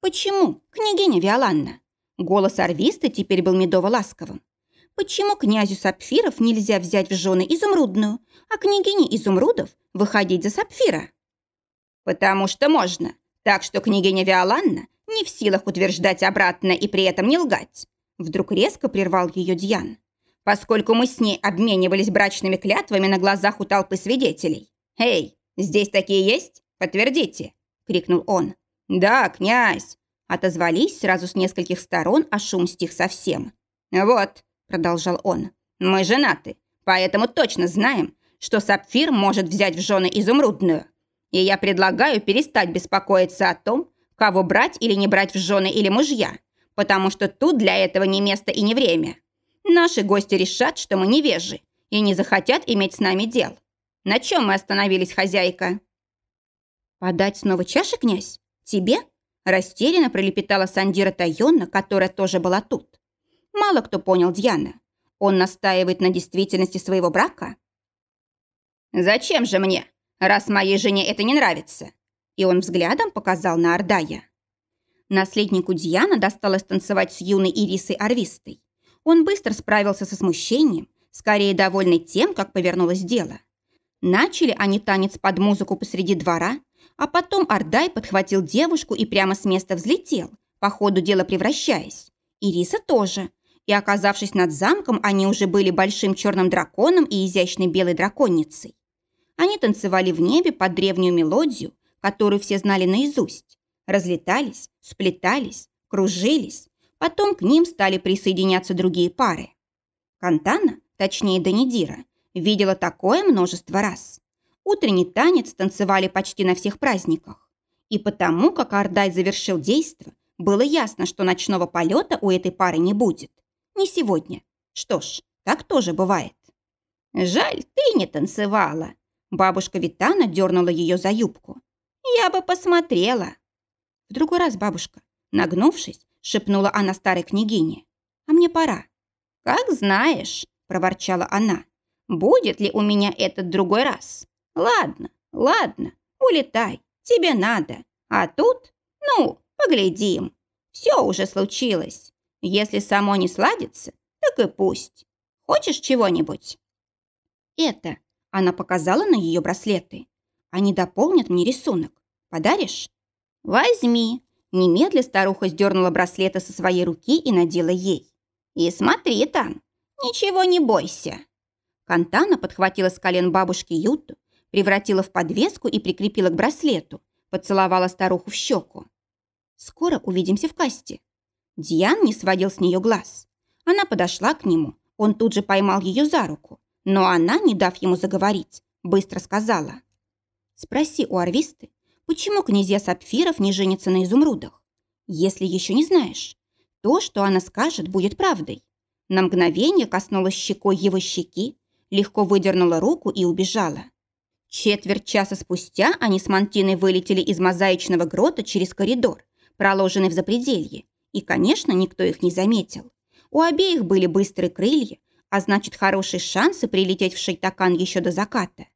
Почему, княгиня Виоланна? Голос Арвиста теперь был медово-ласковым. Почему князю Сапфиров нельзя взять в жены изумрудную, а княгине изумрудов выходить за Сапфира? Потому что можно. Так что княгиня Виоланна не в силах утверждать обратно и при этом не лгать. Вдруг резко прервал ее Дьян поскольку мы с ней обменивались брачными клятвами на глазах у толпы свидетелей. «Эй, здесь такие есть? Подтвердите!» — крикнул он. «Да, князь!» — отозвались сразу с нескольких сторон, а шум стих совсем. «Вот», — продолжал он, — «мы женаты, поэтому точно знаем, что Сапфир может взять в жены изумрудную. И я предлагаю перестать беспокоиться о том, кого брать или не брать в жены или мужья, потому что тут для этого не место и не время. Наши гости решат, что мы невежи, и не захотят иметь с нами дел. На чем мы остановились, хозяйка?» «Подать снова чаши, князь? Тебе?» Растерянно пролепетала Сандира Тайонна, которая тоже была тут. Мало кто понял Дьяна. Он настаивает на действительности своего брака? «Зачем же мне, раз моей жене это не нравится?» И он взглядом показал на Ордая. Наследнику Дьяна досталось танцевать с юной Ирисой Арвистой. Он быстро справился со смущением, скорее довольный тем, как повернулось дело. Начали они танец под музыку посреди двора, а потом Ордай подхватил девушку и прямо с места взлетел, по ходу дела превращаясь. Ириса тоже, и, оказавшись над замком, они уже были большим черным драконом и изящной белой драконницей. Они танцевали в небе под древнюю мелодию, которую все знали наизусть. Разлетались, сплетались, кружились. Потом к ним стали присоединяться другие пары. Кантана, точнее Данидира, видела такое множество раз. Утренний танец танцевали почти на всех праздниках. И потому, как Ардай завершил действо, было ясно, что ночного полета у этой пары не будет. Не сегодня. Что ж, так тоже бывает. Жаль, ты не танцевала. Бабушка Витана дернула ее за юбку. Я бы посмотрела. В другой раз бабушка, нагнувшись, шепнула она старой княгине. А мне пора. Как знаешь, проворчала она. Будет ли у меня этот другой раз? Ладно, ладно, улетай, тебе надо. А тут, ну, поглядим. Все уже случилось. Если само не сладится, так и пусть. Хочешь чего-нибудь?» «Это...» – она показала на ее браслеты. «Они дополнят мне рисунок. Подаришь?» «Возьми!» Немедля старуха сдернула браслеты со своей руки и надела ей. «И смотри там, ничего не бойся!» Кантана подхватила с колен бабушки Юту, превратила в подвеску и прикрепила к браслету, поцеловала старуху в щеку. «Скоро увидимся в касте», Диан не сводил с нее глаз. Она подошла к нему, он тут же поймал ее за руку, но она, не дав ему заговорить, быстро сказала. «Спроси у Арвисты, почему князья Сапфиров не женятся на изумрудах? Если еще не знаешь, то, что она скажет, будет правдой». На мгновение коснулась щекой его щеки, легко выдернула руку и убежала. Четверть часа спустя они с Мантиной вылетели из мозаичного грота через коридор, проложенный в запределье, и, конечно, никто их не заметил. У обеих были быстрые крылья, а значит, хорошие шансы прилететь в Шейтакан еще до заката.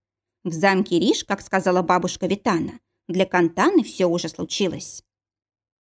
В замке Риш, как сказала бабушка Витана, для Кантаны все уже случилось.